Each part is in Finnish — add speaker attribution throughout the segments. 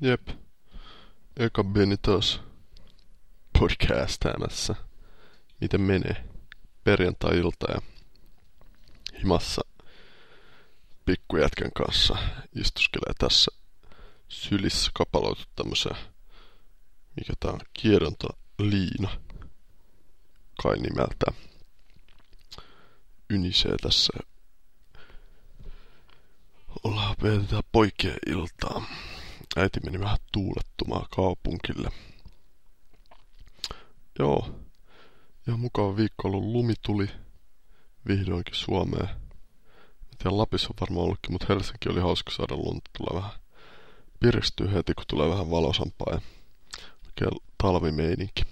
Speaker 1: Jep. Eka Beni taas podcastaamassa. Miten menee? Perjantai-ilta ja himassa pikkujätkän kanssa istuskelee tässä sylissä kapaloitu tämmösen, mikä tää on, kiedonta liina, kai nimeltä. Ynisee tässä. Ollaan vietetään poikien iltaa. Äiti meni vähän tuulettumaan kaupunkille. Joo. Ihan mukava viikko ollut. Lumi tuli vihdoinkin Suomeen. Mä tiedän, Lapissa on varmaan ollutkin, mutta Helsinki oli hauska saada lunta. Tulee vähän piristyy heti, kun tulee vähän valosampaa ja oikein talvimeininki.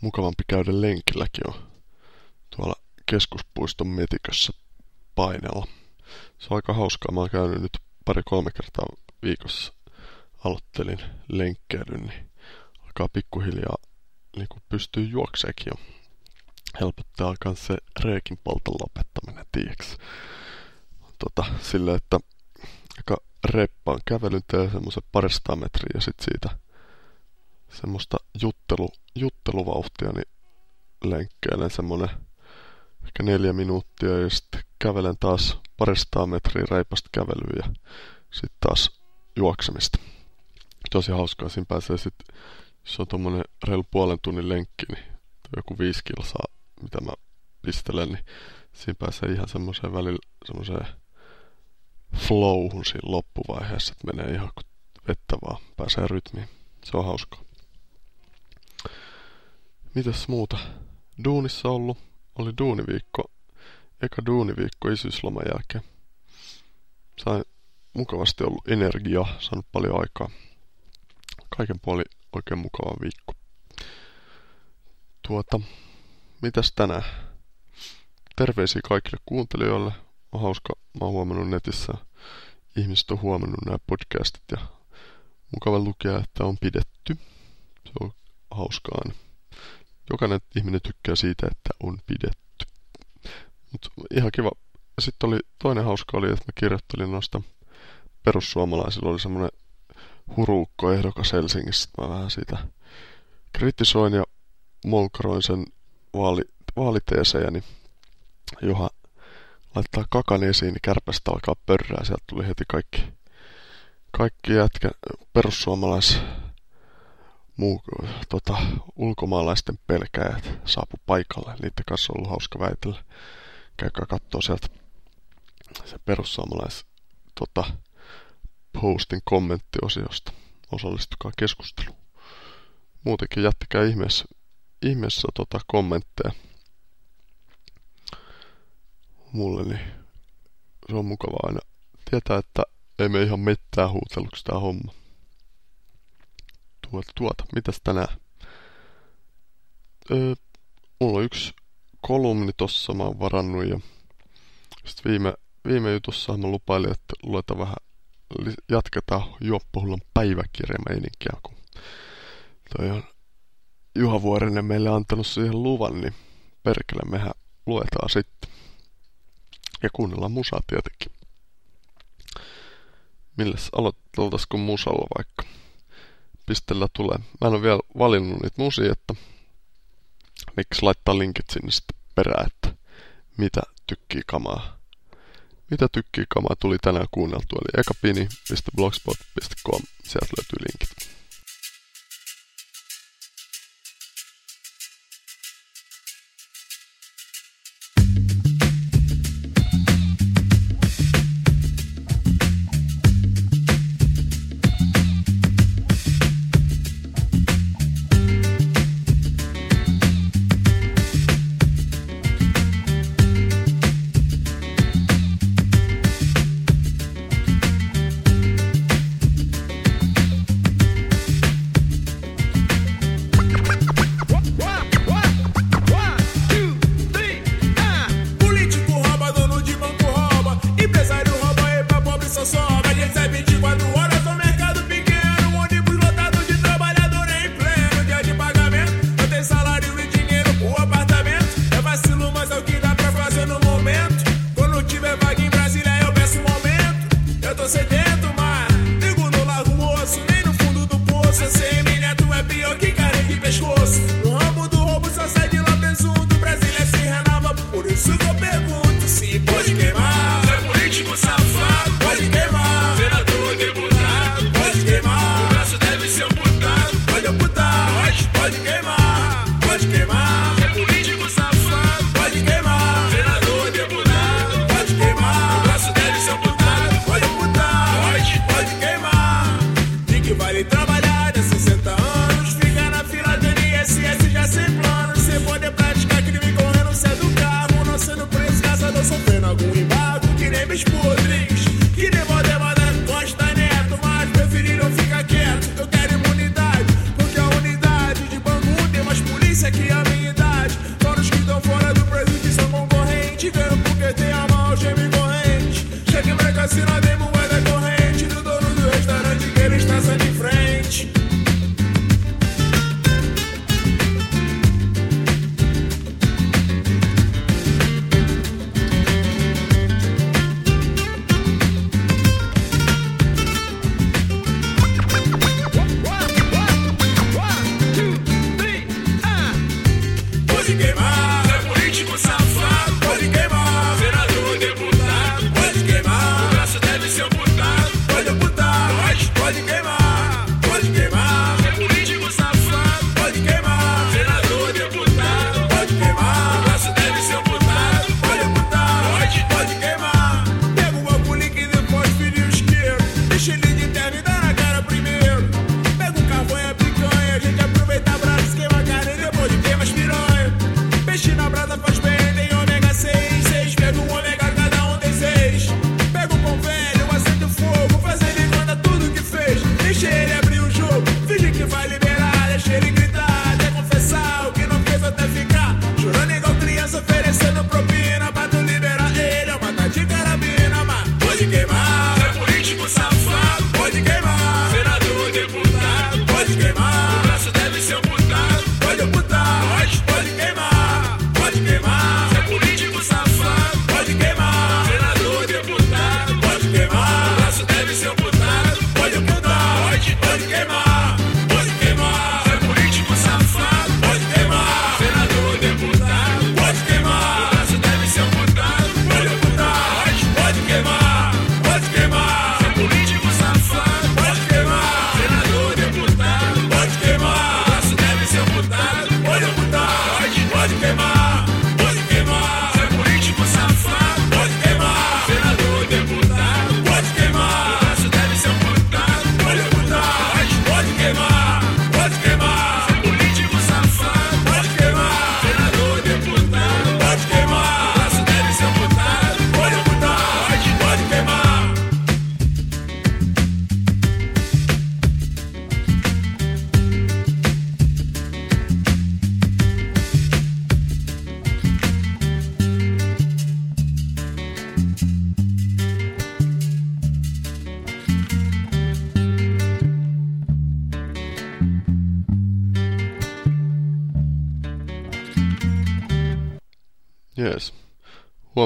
Speaker 1: Mukavampi käydä lenkilläkin on tuolla keskuspuiston metikössä painella. Se on aika hauskaa. Mä oon käynyt nyt pari-kolme kertaa viikossa aloittelin lenkkeilyn, niin alkaa pikkuhiljaa niin kuin pystyy juokseekin jo. Helpottaa myös se reikin polton lopettaminen, tiiäks. Tota, sille, että aika reppaan kävelyn tee semmoisen parista metriä ja sit siitä semmoista juttelu, jutteluvauhtia, niin lenkkeilen semmonen ehkä neljä minuuttia ja sitten kävelen taas parista metriä reipasta kävelyä ja sitten taas juoksemista. Tosi hauskaa, siinä pääsee sitten, jos on tuommoinen reilu puolen tunnin lenkki, niin joku viisi kilsaa, mitä mä pistelen, niin siinä pääsee ihan semmoiseen välillä semmoiseen flowhun siinä loppuvaiheessa, että menee ihan kuin vettä vaan, pääsee rytmiin. Se on hauskaa. Mitäs muuta? Duunissa ollut. Oli duuniviikko. Eka duuniviikko isyysloman jälkeen. Sain mukavasti ollut energiaa, saanut paljon aikaa. Kaiken puoli oikein mukava viikko. Tuota, mitäs tänään? Terveisiä kaikille kuuntelijoille. On hauska, mä oon huomannut netissä, ihmiset on huomannut nämä podcastit ja mukava lukea, että on pidetty. Se on hauskaa aina. Jokainen ihminen tykkää siitä, että on pidetty. Mutta ihan kiva. Sitten oli toinen hauska oli, että mä kirjoittelin noista perussuomalaisilla oli semmoinen huruukko ehdokas Helsingissä. Mä vähän siitä kritisoin ja molkaroin sen vaali, vaaliteesejä, niin Juha laittaa kakan esiin, niin kärpästä alkaa pörrää. Sieltä tuli heti kaikki, kaikki jätkä, perussuomalais muu, tota, ulkomaalaisten pelkäjät saapu paikalle. Niiden kanssa on ollut hauska väitellä. Käykää kattoo sieltä se perussuomalais tota, postin kommenttiosiosta. Osallistukaa keskusteluun. Muutenkin jättäkää ihmeessä, ihmeessä tota kommentteja mulle, niin se on mukava aina tietää, että ei me ihan mettää huuteluksi tää homma. Tuota, tuota, mitäs tänään? Öö, mulla on yksi kolumni tossa mä oon varannut ja sitten viime, viime jutussa mä lupailin, että luetaan vähän, jatketaan Juoppohullan päiväkirjameininkiä, kun toi on Juha Vuorinen meille antanut siihen luvan, niin perkele mehän luetaan sitten. Ja kuunnellaan musaa tietenkin. Milles aloiteltaisiko musalla vaikka? Pistellä tulee. Mä en ole vielä valinnut niitä musia, että miksi laittaa linkit sinne sitten perään, että mitä tykkii kamaa. Mitä tykkii kamaa tuli tänään kuunneltu, eli ekapini.blogspot.com, sieltä löytyy linkit.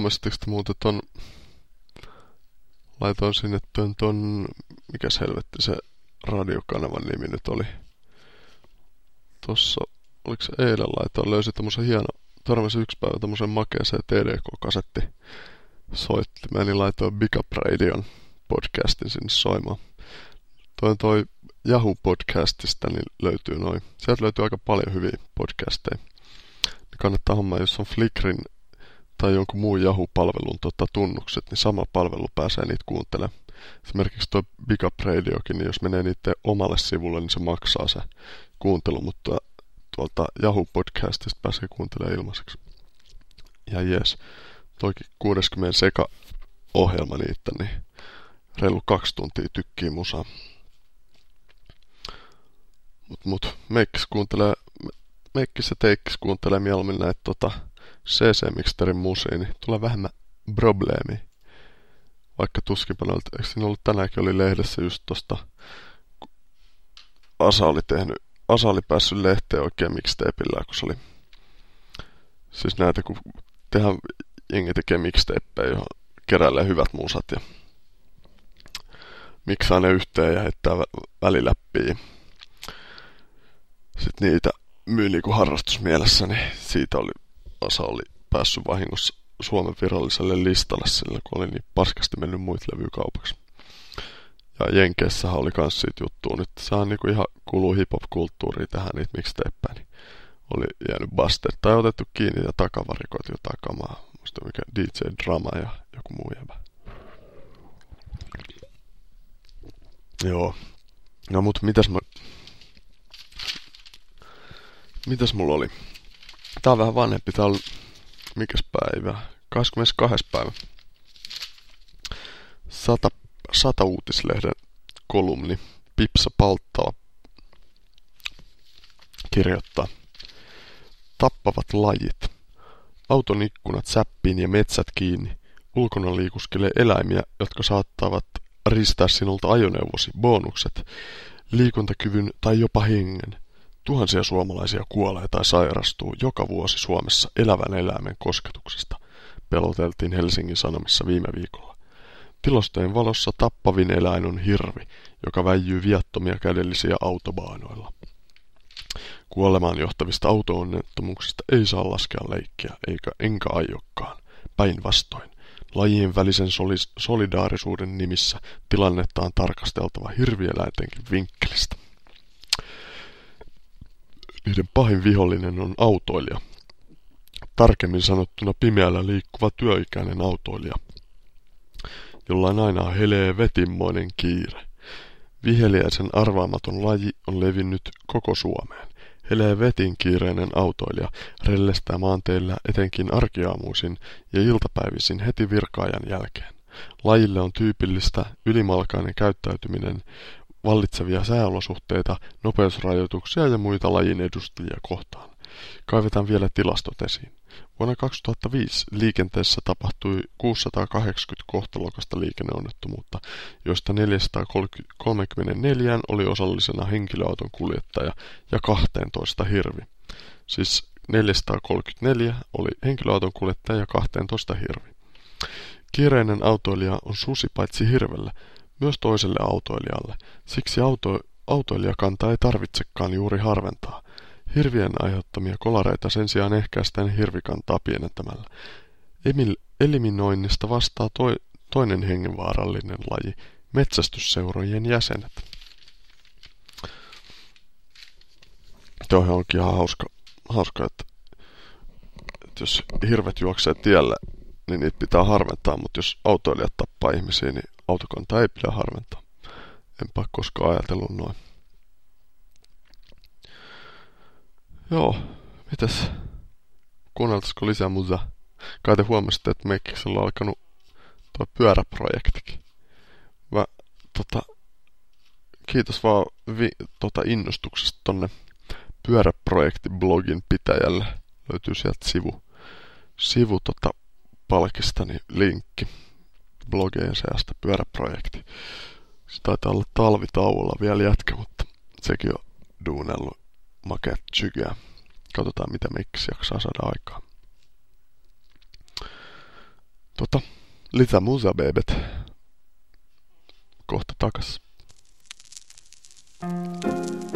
Speaker 1: Huomasitteko te muuten ton... Laitoin sinne ton, ton... Mikäs helvetti se radiokanavan nimi nyt oli? Tossa... Oliko se eilen laitoin? Löysin tommosen hieno... Törmäsin yksi päivä tommosen makeeseen TDK-kasetti soittimeen, niin laitoin Big Up Radion podcastin sinne soimaan. Toi toi Yahoo podcastista, niin löytyy noin. Sieltä löytyy aika paljon hyviä podcasteja. Niin kannattaa hommaa, jos on Flickrin tai jonkun muun Yahoo-palvelun tota, tunnukset, niin sama palvelu pääsee niitä kuuntelemaan. Esimerkiksi tuo Big Up Radiokin, niin jos menee niiden omalle sivulle, niin se maksaa se kuuntelu, mutta tuolta Yahoo-podcastista pääsee kuuntelemaan ilmaiseksi. Ja jes, toikin 60 seka ohjelma niitä, niin reilu kaksi tuntia tykkii musaa. Mut, mut meikkis kuuntelee, meikkis ja teikkis kuuntelee mieluummin näitä tota, CC-miksterin musia, niin tulee vähemmän probleemi. Vaikka tuskinpä noilta, eikö siinä ollut tänäänkin oli lehdessä just tosta, Asa oli tehnyt, Asa oli päässyt lehteen oikein mixtapeillä, kun se oli, siis näitä kun tehdään, jengi tekee mixtapeja, johon keräilee hyvät musat ja miksaa ne yhteen ja heittää vä- väliläppiä. Sitten niitä myy niinku harrastusmielessä, niin siitä oli, Asa oli päässyt vahingossa Suomen viralliselle listalle sillä, kun oli niin paskasti mennyt muut levykaupaksi. Ja Jenkeissähän oli kans siitä juttua nyt. Sehän niinku ihan kuuluu hip-hop-kulttuuriin tähän niitä mixtapeja, niin oli jäänyt Buster tai otettu kiinni ja takavarikoit jotain kamaa. Muista mikä DJ Drama ja joku muu jäbä. Joo. No mut mitäs mä... Mitäs mulla oli? Tää on vähän vanhempi. Tää on... Mikäs päivä? 22. päivä. Sata, sata uutislehden kolumni. Pipsa Palttala kirjoittaa. Tappavat lajit. Auton ikkunat säppiin ja metsät kiinni. Ulkona liikuskelee eläimiä, jotka saattavat ristää sinulta ajoneuvosi, bonukset, liikuntakyvyn tai jopa hengen. Tuhansia suomalaisia kuolee tai sairastuu joka vuosi Suomessa elävän eläimen kosketuksesta, peloteltiin Helsingin Sanomissa viime viikolla. Tilastojen valossa tappavin eläin on hirvi, joka väijyy viattomia kädellisiä autobaanoilla. Kuolemaan johtavista auto-onnettomuuksista ei saa laskea leikkiä, eikä enkä aiokkaan. Päinvastoin. Lajien välisen soli- solidaarisuuden nimissä tilannetta on tarkasteltava hirvieläintenkin vinkkelistä. Niiden pahin vihollinen on autoilija. Tarkemmin sanottuna pimeällä liikkuva työikäinen autoilija, jolla on aina helee vetimmoinen kiire. Viheliäisen arvaamaton laji on levinnyt koko Suomeen. Helee vetin kiireinen autoilija rellestää maanteillä etenkin arkiaamuisin ja iltapäivisin heti virkaajan jälkeen. Lajille on tyypillistä ylimalkainen käyttäytyminen vallitsevia sääolosuhteita, nopeusrajoituksia ja muita lajin edustajia kohtaan. Kaivetaan vielä tilastot esiin. Vuonna 2005 liikenteessä tapahtui 680 kohtalokasta liikenneonnettomuutta, joista 434 oli osallisena henkilöauton kuljettaja ja 12 hirvi. Siis 434 oli henkilöauton kuljettaja ja 12 hirvi. Kiireinen autoilija on susi paitsi hirvelle, myös toiselle autoilijalle. Siksi auto, autoilijakanta ei tarvitsekaan juuri harventaa. Hirvien aiheuttamia kolareita sen sijaan ehkäistään hirvikantaa pienentämällä. Emil, eliminoinnista vastaa toi, toinen hengenvaarallinen laji, metsästysseurojen jäsenet. Tuo onkin ihan hauska, hauska että, että jos hirvet juoksee tielle, niin niitä pitää harventaa, mutta jos autoilijat tappaa ihmisiä, niin autokanta ei pidä harventaa. Enpä koskaan ajatellut noin. Joo, mitäs? Kuunneltaisiko lisää musa? Kai te huomasitte, että Mekkiksellä on alkanut tuo pyöräprojektikin. Mä, tota, kiitos vaan vi, tota innostuksesta tonne pyöräprojektiblogin pitäjälle. Löytyy sieltä sivu, sivu tota palkistani linkki blogeen seasta pyöräprojekti. Se taitaa olla talvitauolla vielä jätkä, mutta sekin on duunellut makeat tsykyä. Katsotaan mitä miksi jaksaa saada aikaa. Tota, lisää musa bebet. Kohta takas.
Speaker 2: When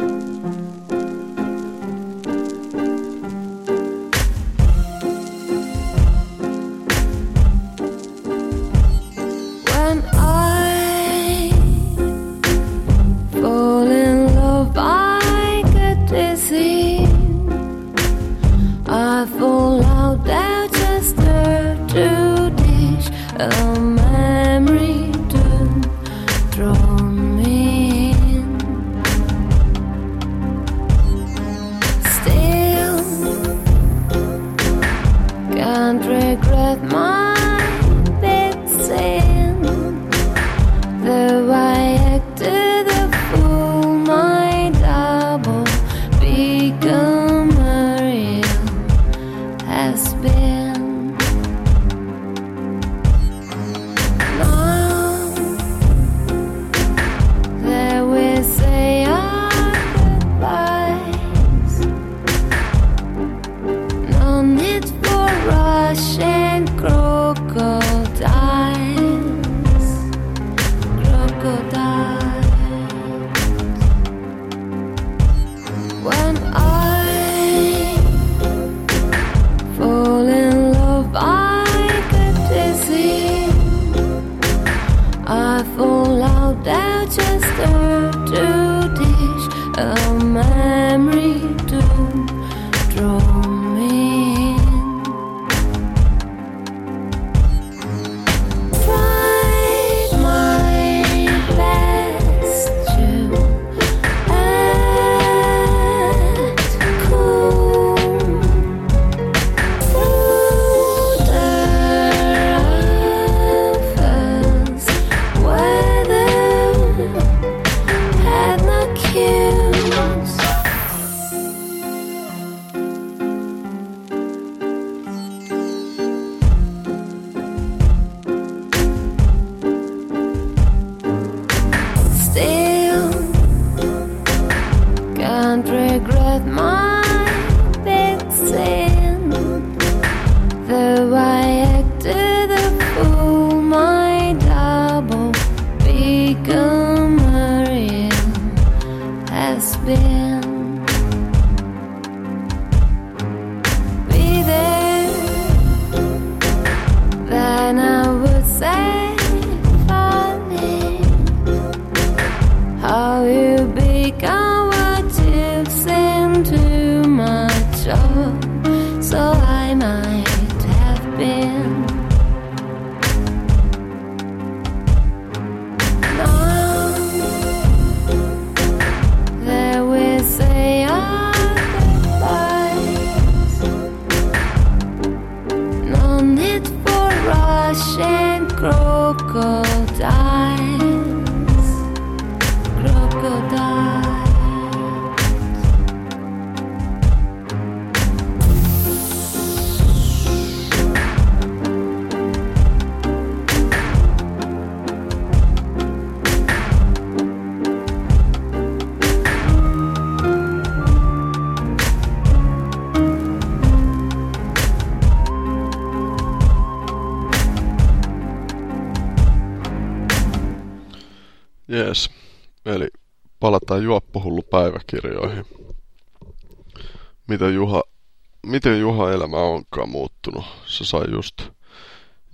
Speaker 1: elämä onkaan muuttunut? Se sai just,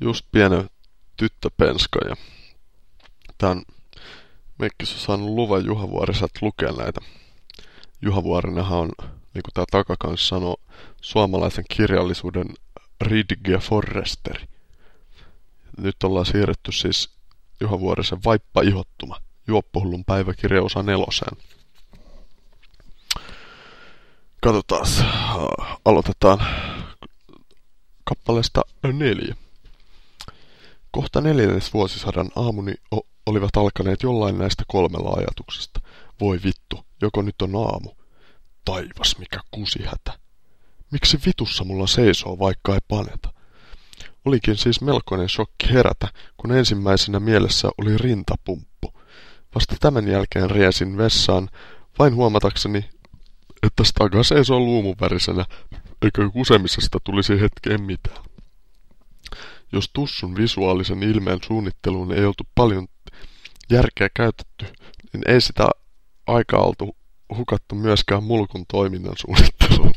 Speaker 1: just pienen tyttöpenskan ja tämän Mekkis on saanut luvan Juha Vuoriselta lukea näitä. Juha Vuorinahan on, niin kuin tämä takakans sanoo, suomalaisen kirjallisuuden Ridge Forresteri. Nyt ollaan siirretty siis Juha Vuorisen Vaippa ihottuma, Juoppohullun päiväkirja osa neloseen. Katsotaan, aloitetaan kappaleesta neljä. Kohta neljännes vuosisadan aamuni olivat alkaneet jollain näistä kolmella ajatuksesta. Voi vittu, joko nyt on aamu? Taivas, mikä kusihätä. Miksi vitussa mulla seisoo, vaikka ei paneta? Olikin siis melkoinen shokki herätä, kun ensimmäisenä mielessä oli rintapumppu. Vasta tämän jälkeen riesin vessaan, vain huomatakseni, että staga seisoo luumuvärisenä, eikä kusemisesta tulisi hetkeen mitään. Jos tussun visuaalisen ilmeen suunnitteluun ei oltu paljon järkeä käytetty, niin ei sitä aikaa oltu hukattu myöskään mulkun toiminnan suunnitteluun.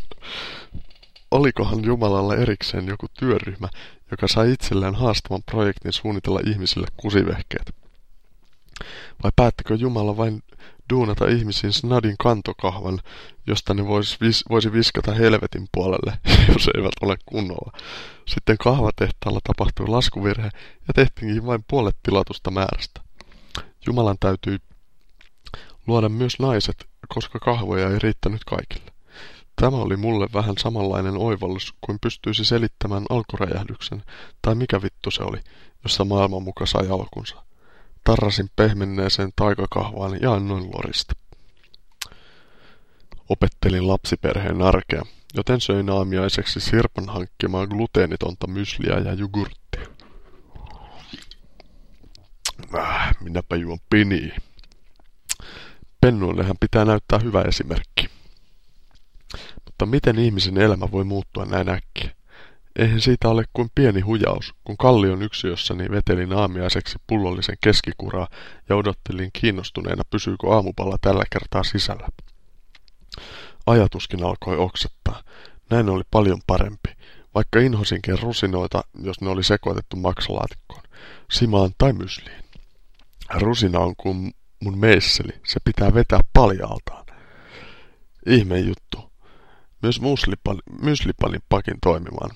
Speaker 1: Olikohan Jumalalla erikseen joku työryhmä, joka sai itselleen haastavan projektin suunnitella ihmisille kusivehkeet? Vai päättikö Jumala vain duunata ihmisiin snadin kantokahvan, josta ne vois, vis, voisi viskata helvetin puolelle, jos eivät ole kunnolla. Sitten kahvatehtaalla tapahtui laskuvirhe ja tehtiinkin vain puolet tilatusta määrästä. Jumalan täytyi luoda myös naiset, koska kahvoja ei riittänyt kaikille. Tämä oli mulle vähän samanlainen oivallus kuin pystyisi selittämään alkuräjähdyksen, tai mikä vittu se oli, jossa maailman muka sai alkunsa. Tarrasin pehmenneeseen taikakahvaan ja annoin lorista. Opettelin lapsiperheen arkea, joten söin aamiaiseksi Sirpan hankkimaan gluteenitonta mysliä ja jogurttia. Äh, minäpä juon piniä. Pennuillehän pitää näyttää hyvä esimerkki. Mutta miten ihmisen elämä voi muuttua näin äkkiä? Eihän siitä ole kuin pieni hujaus, kun kallion yksiössäni vetelin aamiaiseksi pullollisen keskikuraa ja odottelin kiinnostuneena pysyykö aamupalla tällä kertaa sisällä. Ajatuskin alkoi oksettaa. Näin oli paljon parempi, vaikka inhosinkin rusinoita, jos ne oli sekoitettu maksalaatikkoon, simaan tai mysliin. Rusina on kuin mun meisseli, se pitää vetää paljaaltaan. Ihme juttu. Myös myslipanin pakin toimimaan.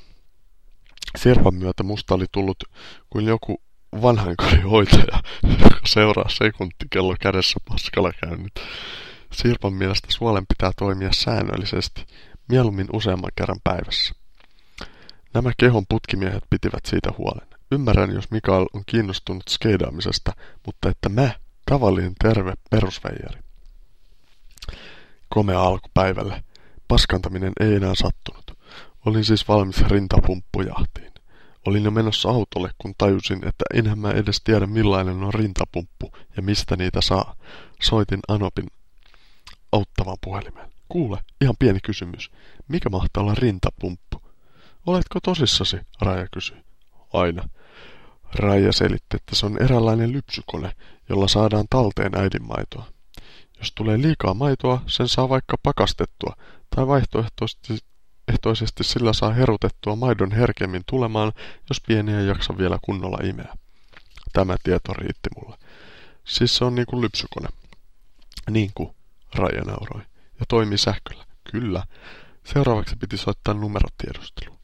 Speaker 1: Sirpan myötä musta oli tullut kuin joku vanhainkodin hoitaja, joka seuraa sekuntikello kädessä paskalla käynyt. Sirpan mielestä suolen pitää toimia säännöllisesti, mieluummin useamman kerran päivässä. Nämä kehon putkimiehet pitivät siitä huolen. Ymmärrän, jos Mikael on kiinnostunut skeidaamisesta, mutta että mä, tavallinen terve perusveijari. Komea alkupäivälle. Paskantaminen ei enää sattunut. Olin siis valmis rintapumppujahtiin. Olin jo menossa autolle, kun tajusin, että enhän mä edes tiedä millainen on rintapumppu ja mistä niitä saa. Soitin Anopin auttavan puhelimeen. Kuule, ihan pieni kysymys. Mikä mahtaa olla rintapumppu? Oletko tosissasi? Raija kysyi. Aina. Raija selitti, että se on eräänlainen lypsykone, jolla saadaan talteen äidinmaitoa. Jos tulee liikaa maitoa, sen saa vaikka pakastettua, tai vaihtoehtoisesti ehtoisesti sillä saa herutettua maidon herkemmin tulemaan, jos pieni ei jaksa vielä kunnolla imeä. Tämä tieto riitti mulle. Siis se on niinku lypsykone. Niin kuin, Raija nauroi. Ja toimii sähköllä. Kyllä. Seuraavaksi piti soittaa numerotiedustelu.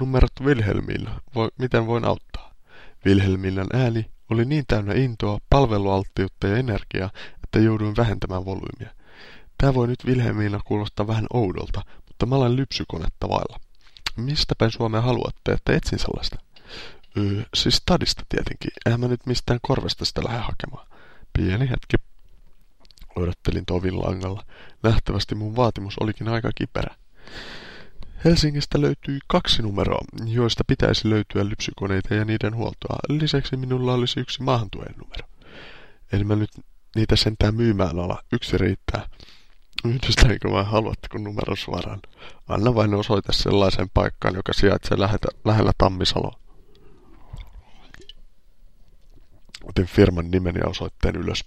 Speaker 1: Numerot Wilhelmillä. Voi, miten voin auttaa? Wilhelmillan ääni oli niin täynnä intoa, palvelualttiutta ja energiaa, että jouduin vähentämään volyymia. Tämä voi nyt Wilhelmina kuulostaa vähän oudolta, olen lypsykonetta vailla. Mistä päin Suomea haluatte, että etsin sellaista? Öö, siis stadista tietenkin. Eihän mä nyt mistään korvesta sitä lähde hakemaan. Pieni hetki. Odottelin tovin langalla. Nähtävästi mun vaatimus olikin aika kiperä. Helsingistä löytyy kaksi numeroa, joista pitäisi löytyä lypsykoneita ja niiden huoltoa. Lisäksi minulla olisi yksi maahantuen numero. En mä nyt niitä sentään myymään ala. Yksi riittää. Yhdistäänkö vai haluatteko numero suoraan? Anna vain osoite sellaisen paikkaan, joka sijaitsee lähetä, lähellä Tammisaloa. Otin firman nimen ja osoitteen ylös.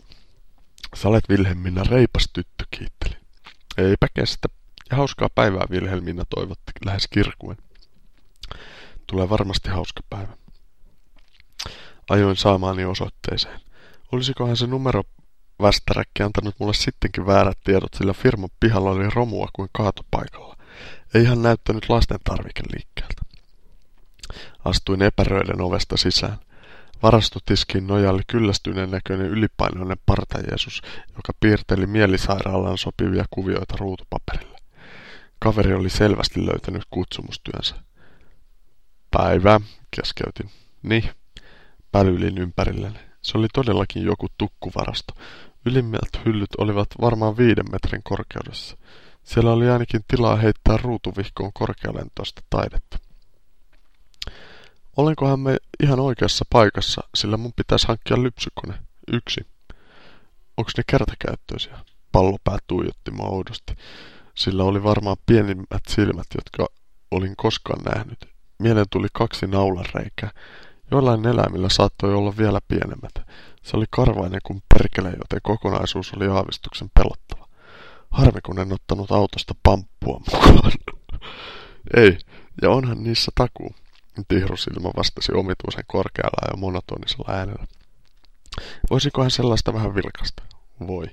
Speaker 1: Sä olet Vilhelmina reipas tyttö, kiittelin. Eipä kestä. Ja hauskaa päivää Vilhelmina toivotti lähes kirkuen. Tulee varmasti hauska päivä. Ajoin saamaani osoitteeseen. Olisikohan se numero västäräkki antanut mulle sittenkin väärät tiedot, sillä firman pihalla oli romua kuin kaatopaikalla. Ei ihan näyttänyt lasten tarvikeliikkeeltä. Astuin epäröiden ovesta sisään. Varastotiskiin nojalle kyllästyneen näköinen ylipainoinen partajeesus, joka piirteli mielisairaalaan sopivia kuvioita ruutupaperille. Kaveri oli selvästi löytänyt kutsumustyönsä. Päivää, keskeytin. Niin, pälylin ympärilleni. Se oli todellakin joku tukkuvarasto. Ylimmät hyllyt olivat varmaan viiden metrin korkeudessa. Siellä oli ainakin tilaa heittää ruutuvihkoon korkealentoista taidetta. Olenkohan me ihan oikeassa paikassa, sillä mun pitäisi hankkia lypsykone. Yksi. Onks ne kertakäyttöisiä? Pallopää tuijotti mua oudosti. Sillä oli varmaan pienimmät silmät, jotka olin koskaan nähnyt. Mieleen tuli kaksi naulareikää. Joillain eläimillä saattoi olla vielä pienemmät. Se oli karvainen kuin perkele, joten kokonaisuus oli aavistuksen pelottava. Harmi, kun en ottanut autosta pamppua mukaan. Ei, ja onhan niissä takuu. Tihrusilma vastasi omituisen korkealla ja monotonisella äänellä. Voisikohan sellaista vähän vilkasta? Voi.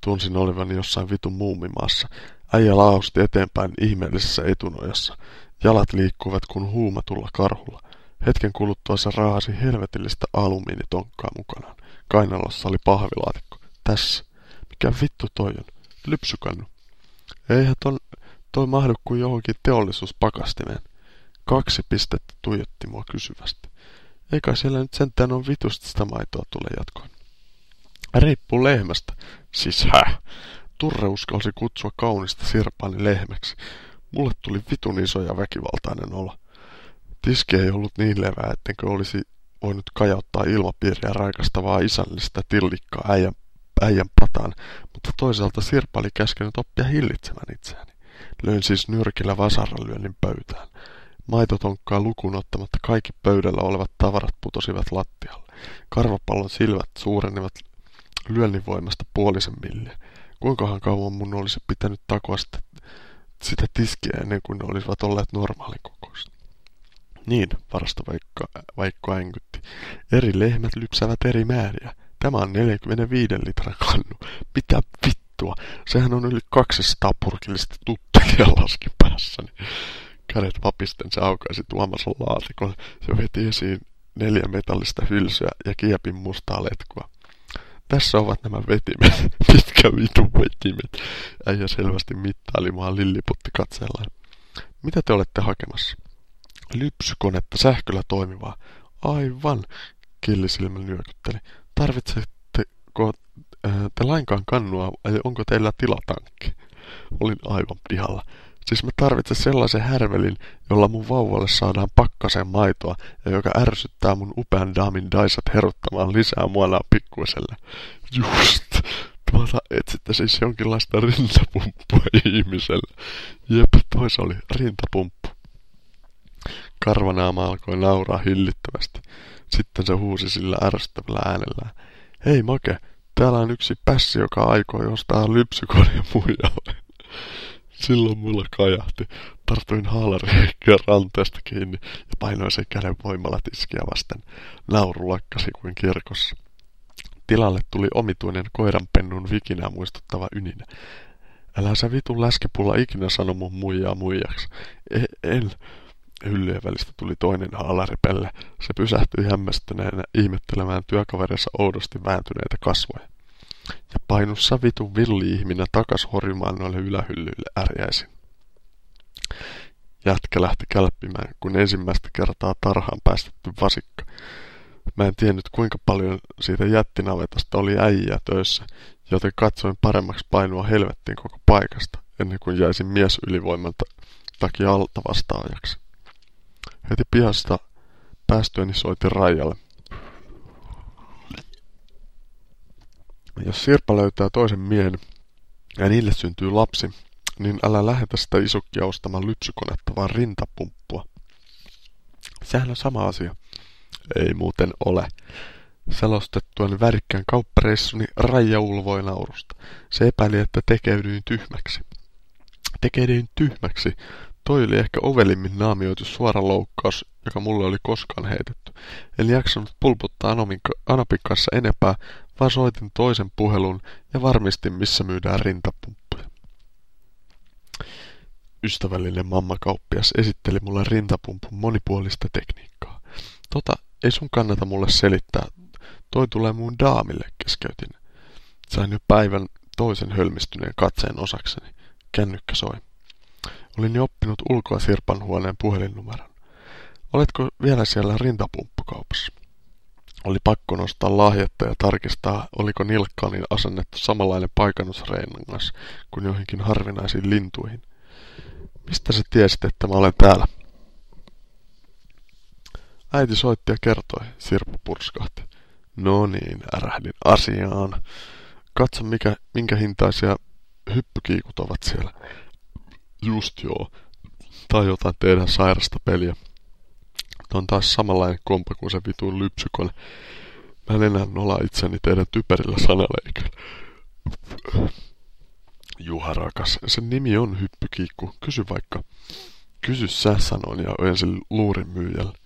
Speaker 1: Tunsin olevani jossain vitun muumimaassa. Äijä lausti eteenpäin ihmeellisessä etunojassa. Jalat liikkuivat kuin huumatulla karhulla. Hetken kuluttua se raahasi helvetillistä alumiinitonkkaa mukanaan. Kainalossa oli pahvilaatikko. Tässä. Mikä vittu toi on? Lypsykannu. Eihän ton, toi mahdu kuin johonkin teollisuuspakastimeen. Kaksi pistettä tuijotti mua kysyvästi. Eikä siellä nyt sentään on vitusta sitä maitoa tule jatkoon. Riippuu lehmästä. Siis häh? Turre uskalsi kutsua kaunista sirpaani lehmäksi. Mulle tuli vitun iso ja väkivaltainen olo. Tiski ei ollut niin levää, ettenkö olisi voinut kajauttaa ilmapiiriä raikastavaa isällistä tillikkaa äijän, äijän pataan, mutta toisaalta Sirpa oli käskenyt oppia hillitsemään itseäni. Löin siis nyrkillä vasaralyönnin pöytään. Maitotonkkaa lukuun ottamatta kaikki pöydällä olevat tavarat putosivat lattialle. Karvapallon silmät suurenivat lyönnin voimasta puolisen milliä. Kuinkahan kauan mun olisi pitänyt takoa sitä, sitä tiskiä ennen kuin ne olisivat olleet normaalin kokoista. Niin, varastovaikko vaikka äänkytti. Eri lehmät lypsävät eri määriä. Tämä on 45 litran kannu. Mitä vittua? Sehän on yli 200 purkillista tuttelia laski päässäni. Kädet vapisten se aukaisi tuomassa laatikon. Se veti esiin neljä metallista hylsyä ja kiepin mustaa letkua. Tässä ovat nämä vetimet. Mitkä vitun vetimet? Äijä selvästi mittaili mua lilliputti katsellaan. Mitä te olette hakemassa? Lypsykonetta sähköllä toimivaa. Aivan, killisilmä nyökytteli. Tarvitsetteko äh, te lainkaan kannua vai onko teillä tilatankki? Olin aivan pihalla. Siis mä tarvitsen sellaisen härvelin, jolla mun vauvalle saadaan pakkaseen maitoa ja joka ärsyttää mun upean daamin daisat heruttamaan lisää muonaa pikkuiselle. Just! Tuota etsitte siis jonkinlaista rintapumppua ihmiselle. Jep, toisa oli rintapumppu. Karvanaama alkoi nauraa hillittömästi. Sitten se huusi sillä ärsyttävällä äänellään. Hei Make, täällä on yksi pässi, joka aikoo ostaa lypsykoneen muijalle. Silloin mulla kajahti. Tartuin haalariheikkiä ranteesta kiinni ja painoin sen käden voimalla tiskiä vasten. Nauru lakkasi kuin kirkossa. Tilalle tuli omituinen koiranpennun vikinää muistuttava yninä. Älä sä vitun läskepulla ikinä sano mun muijaa muijaksi. E- en. Hyllyjen välistä tuli toinen haalaripelle. Se pysähtyi hämmästyneenä ihmettelemään työkaverissa oudosti vääntyneitä kasvoja ja painussa vitun villi-ihminä takas horjumaan noille ylähyllyille ärjäisin. jätkä lähti kälppimään, kun ensimmäistä kertaa tarhaan päästetty vasikka. Mä en tiennyt kuinka paljon siitä jättinavetasta oli äijää töissä, joten katsoin paremmaksi painua helvettiin koko paikasta, ennen kuin jäisin mies ylivoiman takia alta vastaajaksi. Heti pihasta päästyäni soitin Raijalle. Jos Sirpa löytää toisen miehen ja niille syntyy lapsi, niin älä lähetä sitä isokkia ostamaan lypsykonetta, vaan rintapumppua. Sehän on sama asia. Ei muuten ole. Selostettuani värikkään kauppareissuni Raija ulvoi naurusta. Se epäili, että tekeydyin tyhmäksi. Tekeydyin tyhmäksi. Toi oli ehkä ovelimmin naamioitu suora loukkaus, joka mulle oli koskaan heitetty. En jaksanut pulputtaa Anopin kanssa enempää, vaan soitin toisen puhelun ja varmistin, missä myydään rintapumppuja. Ystävällinen mammakauppias esitteli mulle rintapumpun monipuolista tekniikkaa. Tota, ei sun kannata mulle selittää. Toi tulee mun daamille, keskeytin. Sain jo päivän toisen hölmistyneen katseen osakseni. Kännykkä soi. Olin jo oppinut ulkoa Sirpan huoneen puhelinnumeron. Oletko vielä siellä rintapumpukaupassa? Oli pakko nostaa lahjetta ja tarkistaa, oliko nilkkaaniin asennettu samanlainen paikannusreinangas kuin joihinkin harvinaisiin lintuihin. Mistä sä tiesit, että mä olen täällä? Äiti soitti ja kertoi, Sirpu purskahti. No niin, ärähdin asiaan. Katso, mikä, minkä hintaisia hyppykiikut ovat siellä. Just joo. Tai jotain tehdä sairasta peliä. Tämä on taas samanlainen kompa kuin se vitun lypsykone. Mä en enää nola itseni teidän typerillä sanaleikillä. Juha rakas, sen nimi on hyppykiikku. Kysy vaikka. Kysy sä, sanoin ja ojensin luurin myyjälle.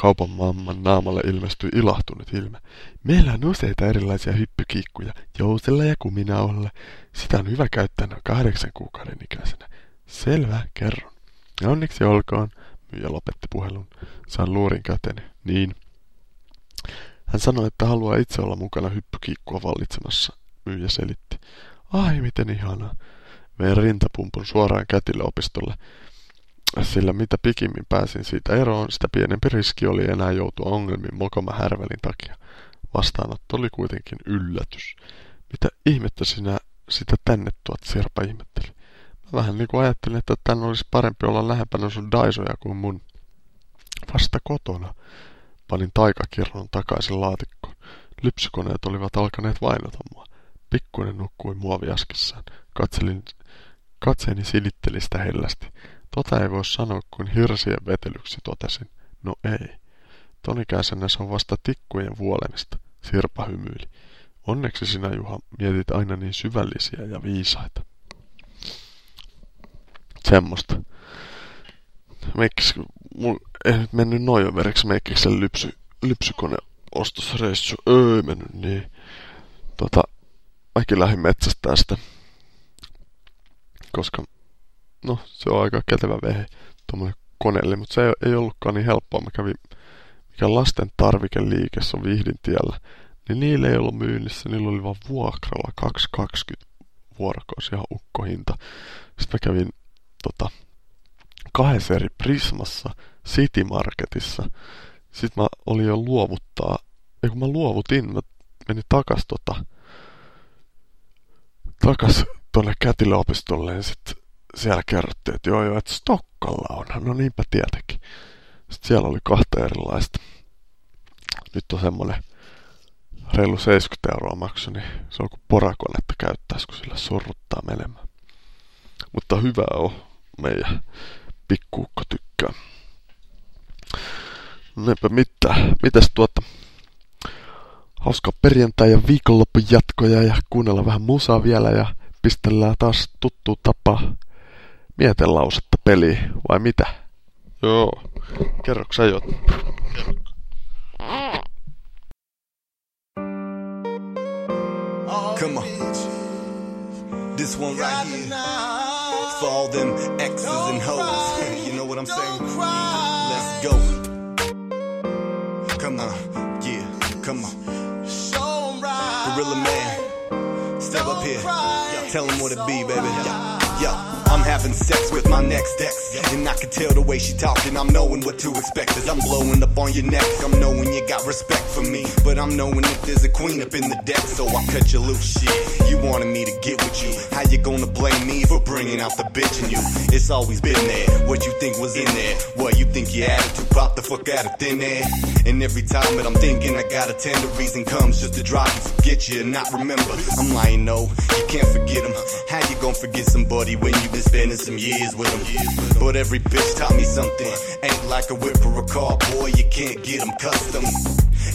Speaker 1: Kaupan mamman naamalle ilmestyi ilahtunut ilme. Meillä on useita erilaisia hyppykiikkuja, jousella ja kuminauhalla. Sitä on hyvä käyttää noin kahdeksan kuukauden ikäisenä. Selvä, kerron. Ja onneksi olkoon, myyjä lopetti puhelun. Sain luurin käteni. Niin. Hän sanoi, että haluaa itse olla mukana hyppykiikkua vallitsemassa. Myyjä selitti. Ai, miten ihanaa. Vein rintapumpun suoraan kätille opistolle sillä mitä pikimmin pääsin siitä eroon, sitä pienempi riski oli enää joutua ongelmiin mokoma härvelin takia. Vastaanotto oli kuitenkin yllätys. Mitä ihmettä sinä sitä tänne tuot, Sirpa ihmetteli. Vähän niin kuin ajattelin, että tän olisi parempi olla lähempänä sun daisoja kuin mun. Vasta kotona. Panin taikakirron takaisin laatikkoon. Lypsykoneet olivat alkaneet vainota mua. Pikkuinen nukkui muoviaskissaan. Katselin, katseeni silitteli sitä hellästi. Tota ei voi sanoa kuin hirsien vetelyksi totesin. No ei. Tonikäisenä se on vasta tikkujen vuolemista, Sirpa hymyili. Onneksi sinä, Juha, mietit aina niin syvällisiä ja viisaita. Semmosta. Meikkis, mun ei nyt mennyt noin veriksi meikkiksen lypsy, lypsykone ostosreissu. Öö, mennyt niin. Tota, mäkin lähdin metsästä sitä. Koska no se on aika kätevä vehe tuommoinen koneelle, mutta se ei, ei ollutkaan niin helppoa. Mä kävin, mikä lasten tarvikeliikessä on Vihdin tiellä, niin niille ei ollut myynnissä, niillä oli vaan vuokralla 220 vuorokausi ihan ukkohinta. Sitten mä kävin tota, kahdessa eri Prismassa, City Marketissa. Sitten mä olin jo luovuttaa, ja kun mä luovutin, mä menin takas tota, takas tuonne kätilöopistolle ja sitten siellä kerrottiin, että joo joo, että Stokkalla on. No niinpä tietenkin. Sitten siellä oli kahta erilaista. Nyt on semmonen reilu 70 euroa maksu, niin se on kuin porakonetta käyttäisi, kun sillä sorruttaa menemään. Mutta hyvä on. Meidän pikkuukko tykkää. Neipä mitään. Mitäs tuota? Hauska perjantai ja viikonloppun jatkoja ja kuunnella vähän musaa vielä ja pistellään taas tuttu tapa mietelausetta peli vai mitä? Joo. Kerroks sä jotain?
Speaker 3: Come on. This one right here. For all them I'm saying? Let's go. Come on. Yeah. Come on. Gorilla man. Step up here. Tell him what it be, baby. Yo. Yo. I'm having sex with my next ex. And I can tell the way she talking, I'm knowing what to expect. As I'm blowing up on your neck, I'm knowing you got respect for me. But I'm knowing if there's a queen up in the deck, so I cut you loose. Shit, you wanted me to get with you. How you gonna blame me for bringing out the bitch in you? It's always been there. What you think was in there? What you think your attitude popped the fuck out of thin air? And every time that I'm thinking, I got a tender reason comes just to drive and forget you and not remember. I'm lying, no, you can't forget him. How you gonna forget somebody when you been spending some years with him? But every bitch taught me something. Ain't like a whip or a car, boy, you can't get them custom.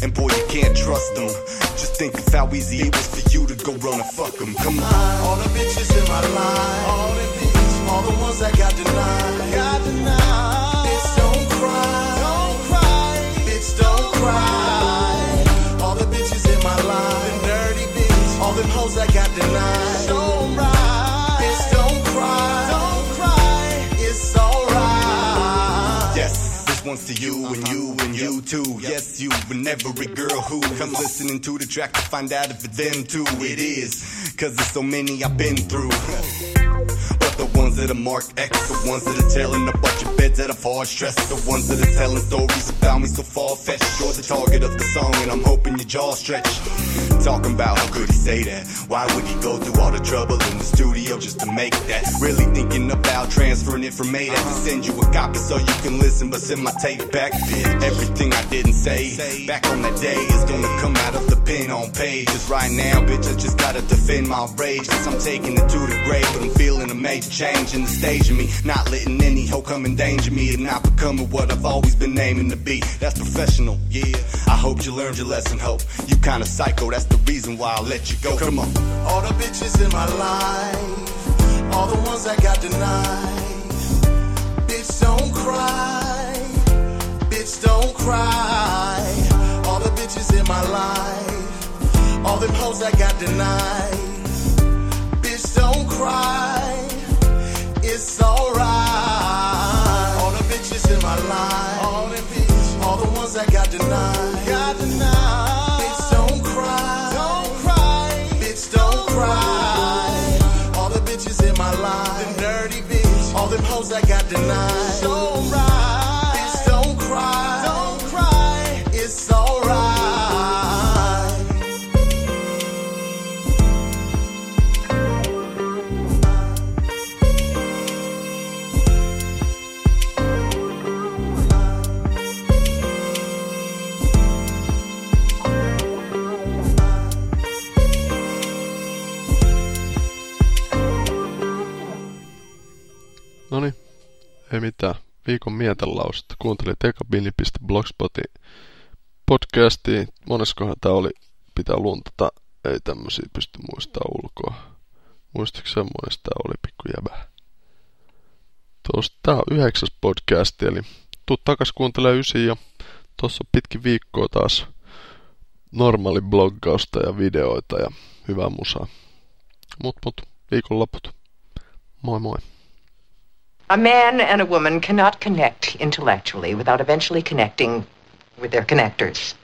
Speaker 3: And boy, you can't trust them. Just think of how easy it was for you to go run and fuck them. Come on.
Speaker 4: All the bitches in my life, all the bitches, all the ones that got denied, got denied. Bitch, don't cry, don't cry, bitch, don't cry. All the bitches in my life, them dirty bitches, all them hoes that got denied.
Speaker 3: One's to you and you and you too. Yes, you and every girl who comes listening to the track to find out if it's them too. It is, cause there's so many I've been through. Ones that are marked X, the ones that are telling a bunch of beds that are far stressed, the ones that are telling stories about me so far fetched. You're the target of the song, and I'm hoping your jaw stretch. Talking about how could he say that? Why would he go through all the trouble in the studio just to make that? Really thinking about transferring it from A to send you a copy so you can listen, but send my tape back. Everything I didn't say back on that day is gonna come out of the pen on pages. Right now, bitch, I just gotta defend my rage. Cause I'm taking it to the grave, but I'm feeling a major change in the stage of me. Not letting any hoe come endanger me and not becoming what I've always been aiming to be. That's professional, yeah. I hope you learned your lesson, hope. You kinda psycho, that's the reason why I let you go. Come on.
Speaker 4: All the bitches in my life, all the ones that got denied. Bitch, don't cry. Bitch, don't cry. All the bitches in my life, all them hoes that got denied. Bitch, don't cry. It's alright. All the bitches in my life, all them bitches, all the ones that got denied. Got denied. Bitch, don't cry. Don't cry. Bitch, don't cry. All the bitches in my life, them dirty bitches, all them hoes that got denied. Don't right.
Speaker 1: Ei mitään. Viikon mietelausta. Kuuntelin tekabini.blogspotin podcastiin. Moneskohan tää oli? Pitää luntata. Ei tämmösiä pysty muistaa ulkoa. Muistiko semmoinen, tää oli pikku jäbä? Tuosta tää on yhdeksäs podcast, eli tuu takas kuuntelemaan ysi ja tossa on pitkin viikkoa taas normaali bloggausta ja videoita ja hyvää musaa. Mut mut, viikonloput. Moi moi.
Speaker 5: A man and a woman cannot connect intellectually without eventually connecting with their connectors.